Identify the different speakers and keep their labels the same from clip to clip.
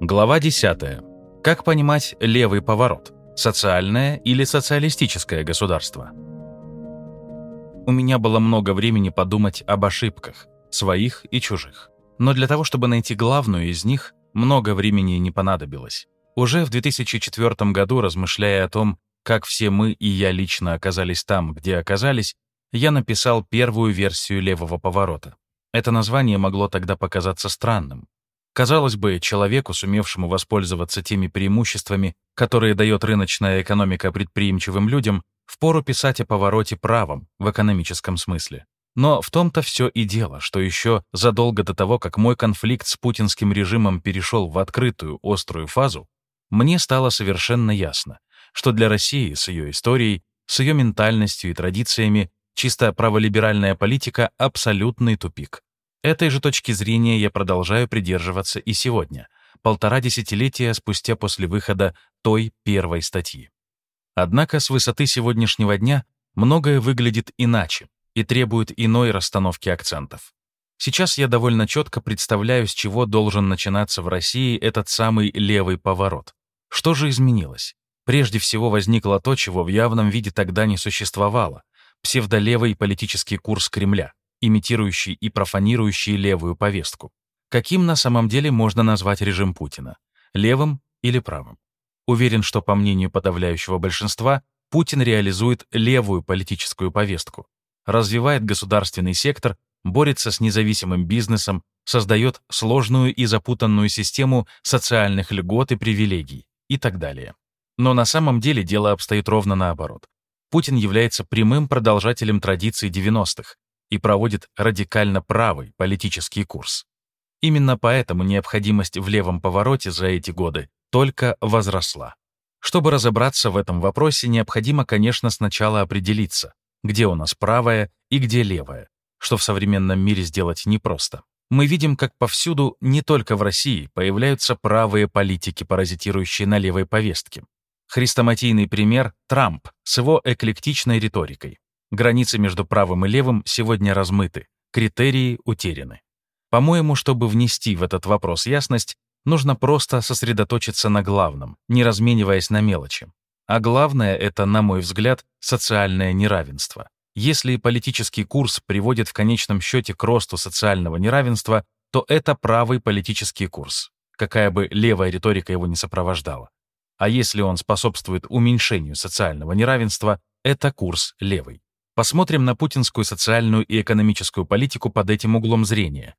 Speaker 1: Глава 10. Как понимать левый поворот? Социальное или социалистическое государство? У меня было много времени подумать об ошибках, своих и чужих. Но для того, чтобы найти главную из них, много времени не понадобилось. Уже в 2004 году, размышляя о том, как все мы и я лично оказались там, где оказались, я написал первую версию левого поворота. Это название могло тогда показаться странным. Казалось бы, человеку, сумевшему воспользоваться теми преимуществами, которые дает рыночная экономика предприимчивым людям, впору писать о повороте правом в экономическом смысле. Но в том-то все и дело, что еще задолго до того, как мой конфликт с путинским режимом перешел в открытую, острую фазу, мне стало совершенно ясно, что для России с ее историей, с ее ментальностью и традициями чисто праволиберальная политика — абсолютный тупик. Этой же точки зрения я продолжаю придерживаться и сегодня, полтора десятилетия спустя после выхода той первой статьи. Однако с высоты сегодняшнего дня многое выглядит иначе и требует иной расстановки акцентов. Сейчас я довольно четко представляю, с чего должен начинаться в России этот самый левый поворот. Что же изменилось? Прежде всего возникло то, чего в явном виде тогда не существовало — псевдолевый политический курс Кремля имитирующий и профанирующий левую повестку. Каким на самом деле можно назвать режим Путина? Левым или правым? Уверен, что, по мнению подавляющего большинства, Путин реализует левую политическую повестку, развивает государственный сектор, борется с независимым бизнесом, создает сложную и запутанную систему социальных льгот и привилегий и так далее. Но на самом деле дело обстоит ровно наоборот. Путин является прямым продолжателем традиций 90-х, и проводит радикально правый политический курс. Именно поэтому необходимость в левом повороте за эти годы только возросла. Чтобы разобраться в этом вопросе, необходимо, конечно, сначала определиться, где у нас правое и где левое, что в современном мире сделать непросто. Мы видим, как повсюду, не только в России, появляются правые политики, паразитирующие на левой повестке. Хрестоматийный пример — Трамп с его эклектичной риторикой. Границы между правым и левым сегодня размыты, критерии утеряны. По-моему, чтобы внести в этот вопрос ясность, нужно просто сосредоточиться на главном, не размениваясь на мелочи. А главное — это, на мой взгляд, социальное неравенство. Если политический курс приводит в конечном счете к росту социального неравенства, то это правый политический курс, какая бы левая риторика его не сопровождала. А если он способствует уменьшению социального неравенства, это курс левый. Посмотрим на путинскую социальную и экономическую политику под этим углом зрения.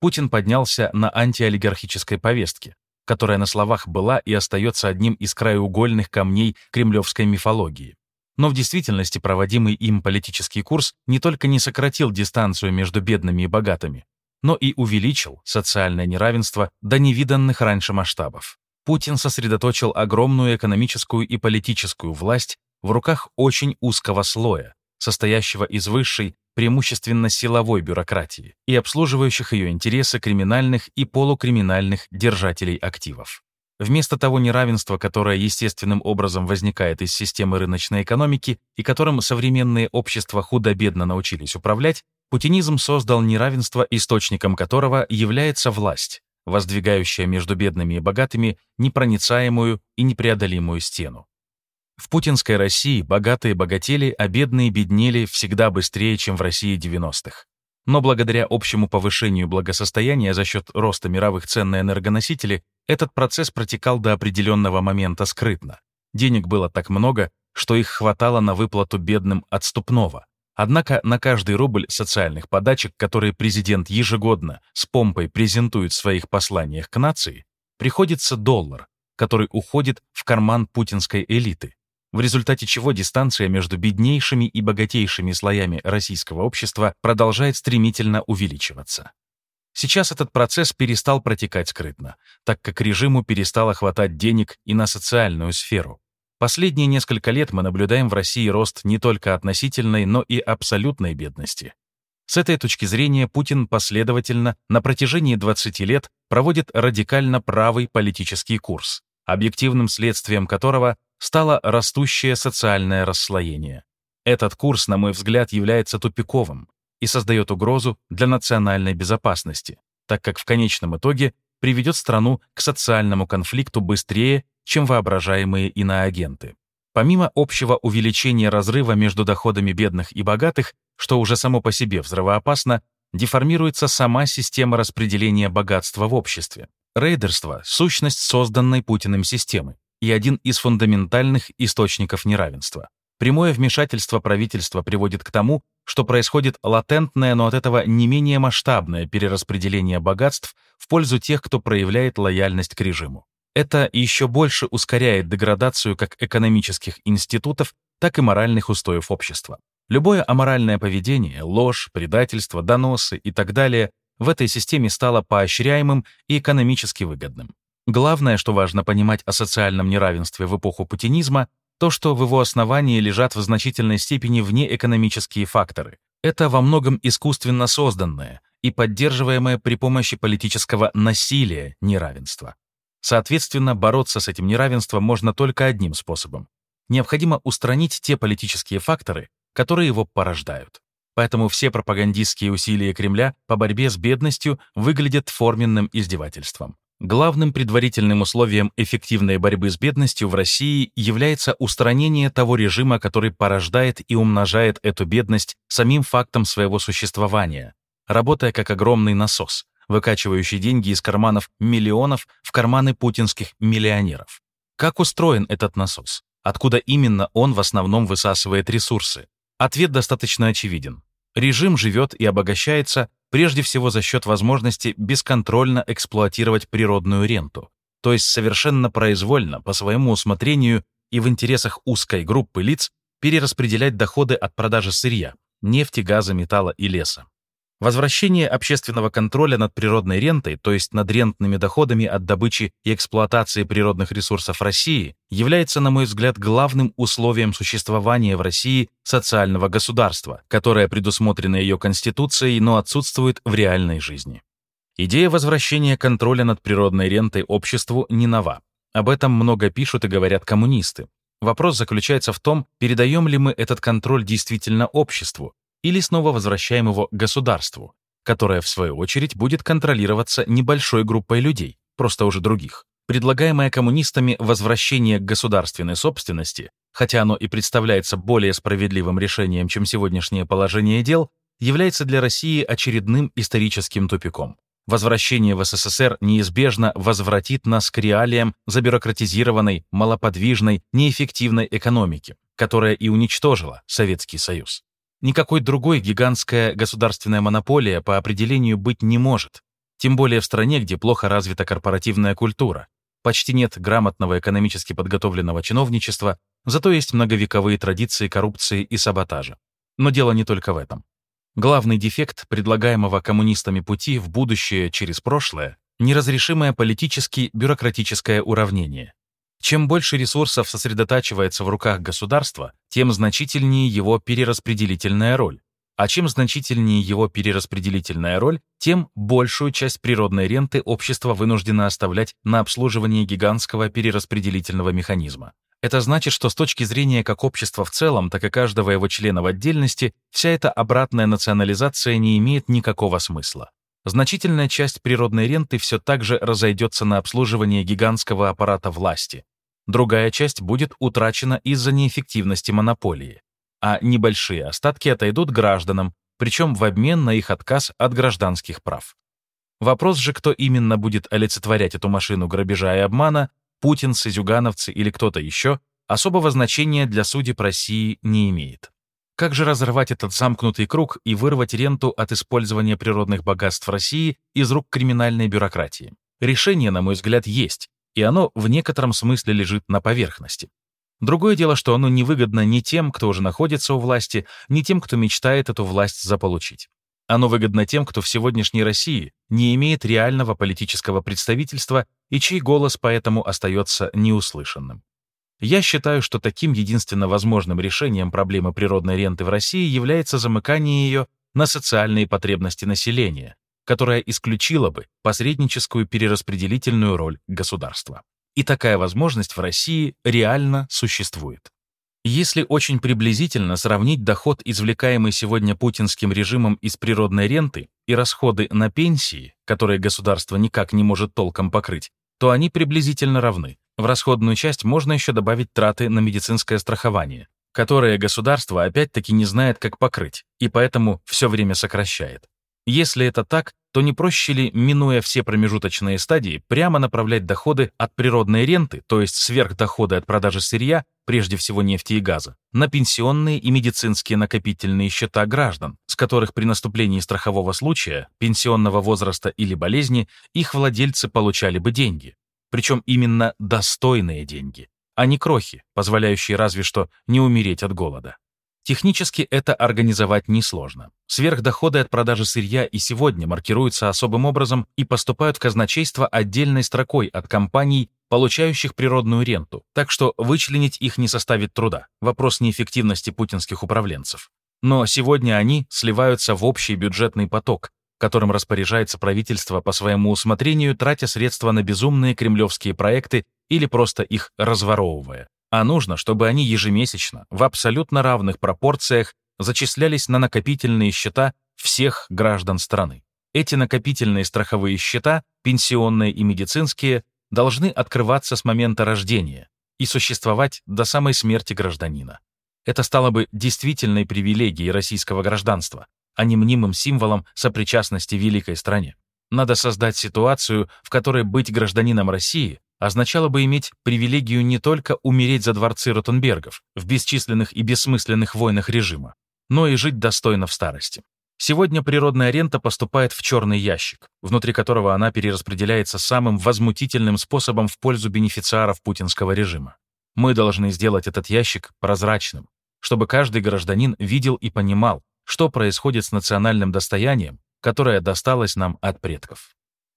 Speaker 1: Путин поднялся на антиолигархической повестке, которая на словах была и остается одним из краеугольных камней кремлевской мифологии. Но в действительности проводимый им политический курс не только не сократил дистанцию между бедными и богатыми, но и увеличил социальное неравенство до невиданных раньше масштабов. Путин сосредоточил огромную экономическую и политическую власть в руках очень узкого слоя, состоящего из высшей, преимущественно силовой бюрократии и обслуживающих ее интересы криминальных и полукриминальных держателей активов. Вместо того неравенства, которое естественным образом возникает из системы рыночной экономики и которым современные общества худо-бедно научились управлять, путинизм создал неравенство, источником которого является власть, воздвигающая между бедными и богатыми непроницаемую и непреодолимую стену. В путинской России богатые богатели, а бедные беднели всегда быстрее, чем в России 90-х. Но благодаря общему повышению благосостояния за счет роста мировых цен на энергоносители, этот процесс протекал до определенного момента скрытно. Денег было так много, что их хватало на выплату бедным отступного. Однако на каждый рубль социальных подачек, которые президент ежегодно с помпой презентует в своих посланиях к нации, приходится доллар, который уходит в карман путинской элиты в результате чего дистанция между беднейшими и богатейшими слоями российского общества продолжает стремительно увеличиваться. Сейчас этот процесс перестал протекать скрытно, так как режиму перестало хватать денег и на социальную сферу. Последние несколько лет мы наблюдаем в России рост не только относительной, но и абсолютной бедности. С этой точки зрения Путин последовательно на протяжении 20 лет проводит радикально правый политический курс, объективным следствием которого стало растущее социальное расслоение. Этот курс, на мой взгляд, является тупиковым и создает угрозу для национальной безопасности, так как в конечном итоге приведет страну к социальному конфликту быстрее, чем воображаемые иноагенты. Помимо общего увеличения разрыва между доходами бедных и богатых, что уже само по себе взрывоопасно, деформируется сама система распределения богатства в обществе. Рейдерство — сущность созданной Путиным системы и один из фундаментальных источников неравенства. Прямое вмешательство правительства приводит к тому, что происходит латентное, но от этого не менее масштабное перераспределение богатств в пользу тех, кто проявляет лояльность к режиму. Это еще больше ускоряет деградацию как экономических институтов, так и моральных устоев общества. Любое аморальное поведение, ложь, предательство, доносы и так далее в этой системе стало поощряемым и экономически выгодным. Главное, что важно понимать о социальном неравенстве в эпоху путинизма, то, что в его основании лежат в значительной степени внеэкономические факторы. Это во многом искусственно созданное и поддерживаемое при помощи политического насилия неравенство. Соответственно, бороться с этим неравенством можно только одним способом. Необходимо устранить те политические факторы, которые его порождают. Поэтому все пропагандистские усилия Кремля по борьбе с бедностью выглядят форменным издевательством. Главным предварительным условием эффективной борьбы с бедностью в России является устранение того режима, который порождает и умножает эту бедность самим фактом своего существования, работая как огромный насос, выкачивающий деньги из карманов миллионов в карманы путинских миллионеров. Как устроен этот насос? Откуда именно он в основном высасывает ресурсы? Ответ достаточно очевиден. Режим живет и обогащается прежде всего за счет возможности бесконтрольно эксплуатировать природную ренту, то есть совершенно произвольно, по своему усмотрению и в интересах узкой группы лиц перераспределять доходы от продажи сырья, нефти, газа, металла и леса. Возвращение общественного контроля над природной рентой, то есть над рентными доходами от добычи и эксплуатации природных ресурсов России, является, на мой взгляд, главным условием существования в России социального государства, которое предусмотрено ее Конституцией, но отсутствует в реальной жизни. Идея возвращения контроля над природной рентой обществу не нова. Об этом много пишут и говорят коммунисты. Вопрос заключается в том, передаем ли мы этот контроль действительно обществу, или снова возвращаем его государству, которое, в свою очередь, будет контролироваться небольшой группой людей, просто уже других. Предлагаемое коммунистами возвращение к государственной собственности, хотя оно и представляется более справедливым решением, чем сегодняшнее положение дел, является для России очередным историческим тупиком. Возвращение в СССР неизбежно возвратит нас к реалиям забюрократизированной, малоподвижной, неэффективной экономики, которая и уничтожила Советский Союз. Никакой другой гигантская государственная монополия по определению быть не может, тем более в стране, где плохо развита корпоративная культура, почти нет грамотного экономически подготовленного чиновничества, зато есть многовековые традиции коррупции и саботажа. Но дело не только в этом. Главный дефект предлагаемого коммунистами пути в будущее через прошлое — неразрешимое политически бюрократическое уравнение. Чем больше ресурсов сосредотачивается в руках государства, тем значительнее его перераспределительная роль. А чем значительнее его перераспределительная роль, тем большую часть природной ренты общество вынуждено оставлять на обслуживание гигантского перераспределительного механизма. Это значит, что с точки зрения как общества в целом, так и каждого его члена в отдельности, вся эта обратная национализация не имеет никакого смысла значительная часть природной ренты все так же разойдется на обслуживание гигантского аппарата власти. Другая часть будет утрачена из-за неэффективности монополии, а небольшие остатки отойдут гражданам, причем в обмен на их отказ от гражданских прав. Вопрос же, кто именно будет олицетворять эту машину грабежа и обмана, путинцы, зюгановцы или кто-то еще, особого значения для судеб России не имеет. Как же разорвать этот замкнутый круг и вырвать ренту от использования природных богатств России из рук криминальной бюрократии? Решение, на мой взгляд, есть, и оно в некотором смысле лежит на поверхности. Другое дело, что оно невыгодно ни тем, кто уже находится у власти, ни тем, кто мечтает эту власть заполучить. Оно выгодно тем, кто в сегодняшней России не имеет реального политического представительства и чей голос поэтому остается неуслышанным. Я считаю, что таким единственно возможным решением проблемы природной ренты в России является замыкание ее на социальные потребности населения, которая исключила бы посредническую перераспределительную роль государства. И такая возможность в России реально существует. Если очень приблизительно сравнить доход, извлекаемый сегодня путинским режимом из природной ренты, и расходы на пенсии, которые государство никак не может толком покрыть, то они приблизительно равны. В расходную часть можно еще добавить траты на медицинское страхование, которое государство опять-таки не знает, как покрыть, и поэтому все время сокращает. Если это так, то не проще ли, минуя все промежуточные стадии, прямо направлять доходы от природной ренты, то есть сверхдоходы от продажи сырья, прежде всего нефти и газа, на пенсионные и медицинские накопительные счета граждан, с которых при наступлении страхового случая, пенсионного возраста или болезни их владельцы получали бы деньги. Причем именно достойные деньги, а не крохи, позволяющие разве что не умереть от голода. Технически это организовать несложно. Сверхдоходы от продажи сырья и сегодня маркируются особым образом и поступают в казначейство отдельной строкой от компаний, получающих природную ренту, так что вычленить их не составит труда. Вопрос неэффективности путинских управленцев. Но сегодня они сливаются в общий бюджетный поток, которым распоряжается правительство по своему усмотрению, тратя средства на безумные кремлевские проекты или просто их разворовывая а нужно, чтобы они ежемесячно в абсолютно равных пропорциях зачислялись на накопительные счета всех граждан страны. Эти накопительные страховые счета, пенсионные и медицинские, должны открываться с момента рождения и существовать до самой смерти гражданина. Это стало бы действительной привилегией российского гражданства, а не мнимым символом сопричастности великой стране. Надо создать ситуацию, в которой быть гражданином России означало бы иметь привилегию не только умереть за дворцы Ротенбергов в бесчисленных и бессмысленных войнах режима, но и жить достойно в старости. Сегодня природная рента поступает в черный ящик, внутри которого она перераспределяется самым возмутительным способом в пользу бенефициаров путинского режима. Мы должны сделать этот ящик прозрачным, чтобы каждый гражданин видел и понимал, что происходит с национальным достоянием, которое досталось нам от предков.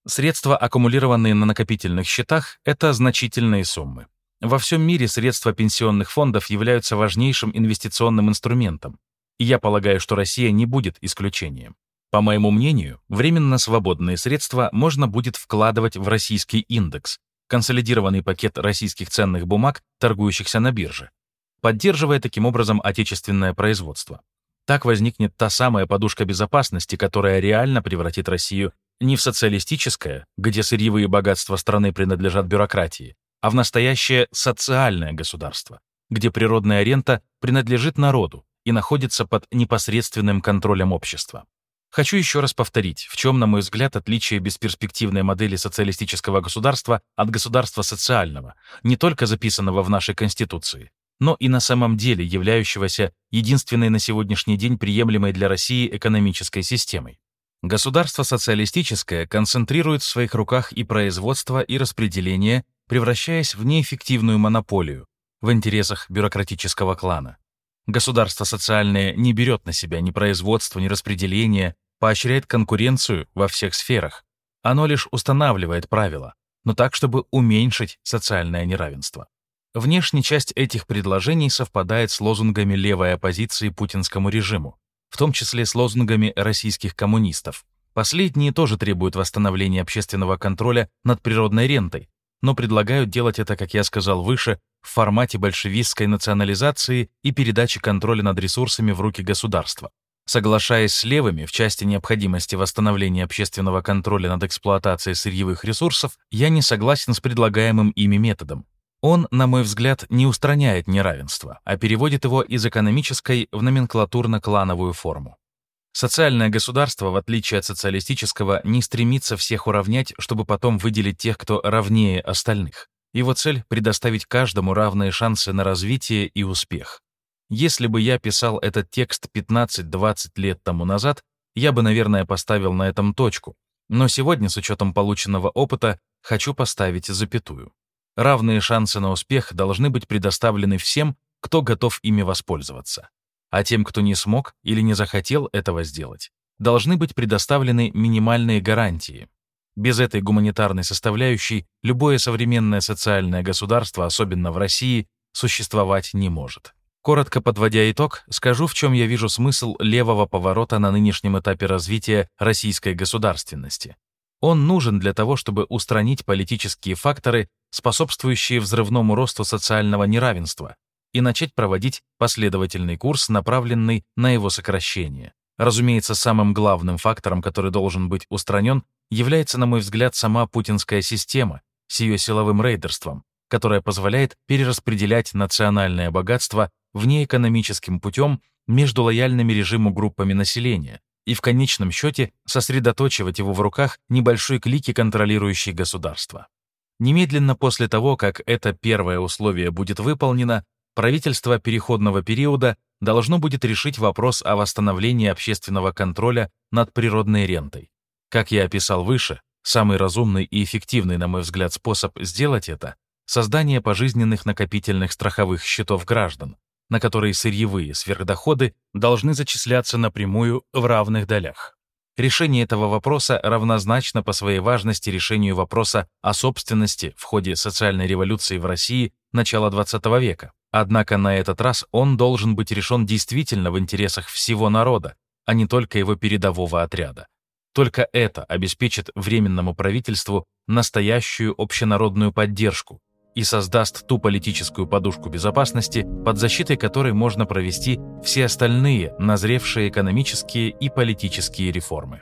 Speaker 1: Средства, аккумулированные на накопительных счетах, это значительные суммы. Во всем мире средства пенсионных фондов являются важнейшим инвестиционным инструментом, и я полагаю, что Россия не будет исключением. По моему мнению, временно свободные средства можно будет вкладывать в российский индекс, консолидированный пакет российских ценных бумаг, торгующихся на бирже, поддерживая таким образом отечественное производство. Так возникнет та самая подушка безопасности, которая реально превратит Россию не в социалистическое, где сырьевые богатства страны принадлежат бюрократии, а в настоящее социальное государство, где природная рента принадлежит народу и находится под непосредственным контролем общества. Хочу еще раз повторить, в чем, на мой взгляд, отличие бесперспективной модели социалистического государства от государства социального, не только записанного в нашей Конституции, но и на самом деле являющегося единственной на сегодняшний день приемлемой для России экономической системой. Государство социалистическое концентрирует в своих руках и производство, и распределение, превращаясь в неэффективную монополию в интересах бюрократического клана. Государство социальное не берет на себя ни производство, ни распределение, поощряет конкуренцию во всех сферах. Оно лишь устанавливает правила, но так, чтобы уменьшить социальное неравенство. Внешняя часть этих предложений совпадает с лозунгами левой оппозиции путинскому режиму, в том числе с лозунгами российских коммунистов. Последние тоже требуют восстановления общественного контроля над природной рентой, но предлагают делать это, как я сказал выше, в формате большевистской национализации и передачи контроля над ресурсами в руки государства. Соглашаясь с левыми в части необходимости восстановления общественного контроля над эксплуатацией сырьевых ресурсов, я не согласен с предлагаемым ими методом. Он, на мой взгляд, не устраняет неравенство, а переводит его из экономической в номенклатурно-клановую форму. Социальное государство, в отличие от социалистического, не стремится всех уравнять, чтобы потом выделить тех, кто равнее остальных. Его цель — предоставить каждому равные шансы на развитие и успех. Если бы я писал этот текст 15-20 лет тому назад, я бы, наверное, поставил на этом точку. Но сегодня, с учетом полученного опыта, хочу поставить запятую. Равные шансы на успех должны быть предоставлены всем, кто готов ими воспользоваться. А тем, кто не смог или не захотел этого сделать, должны быть предоставлены минимальные гарантии. Без этой гуманитарной составляющей любое современное социальное государство, особенно в России, существовать не может. Коротко подводя итог, скажу, в чем я вижу смысл левого поворота на нынешнем этапе развития российской государственности. Он нужен для того, чтобы устранить политические факторы, способствующие взрывному росту социального неравенства, и начать проводить последовательный курс, направленный на его сокращение. Разумеется, самым главным фактором, который должен быть устранен, является, на мой взгляд, сама путинская система с ее силовым рейдерством, которая позволяет перераспределять национальное богатство внеэкономическим путем между лояльными режиму группами населения и в конечном счете сосредоточивать его в руках небольшой клики, контролирующей государство. Немедленно после того, как это первое условие будет выполнено, правительство переходного периода должно будет решить вопрос о восстановлении общественного контроля над природной рентой. Как я описал выше, самый разумный и эффективный, на мой взгляд, способ сделать это создание пожизненных накопительных страховых счетов граждан, на которые сырьевые сверхдоходы должны зачисляться напрямую в равных долях. Решение этого вопроса равнозначно по своей важности решению вопроса о собственности в ходе социальной революции в России начала XX века. Однако на этот раз он должен быть решен действительно в интересах всего народа, а не только его передового отряда. Только это обеспечит Временному правительству настоящую общенародную поддержку, и создаст ту политическую подушку безопасности, под защитой которой можно провести все остальные назревшие экономические и политические реформы.